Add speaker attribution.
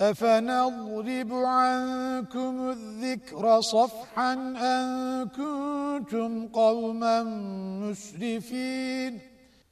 Speaker 1: أفنضرب عنكم الذكر صفحا أن كنتم قوما مسرفين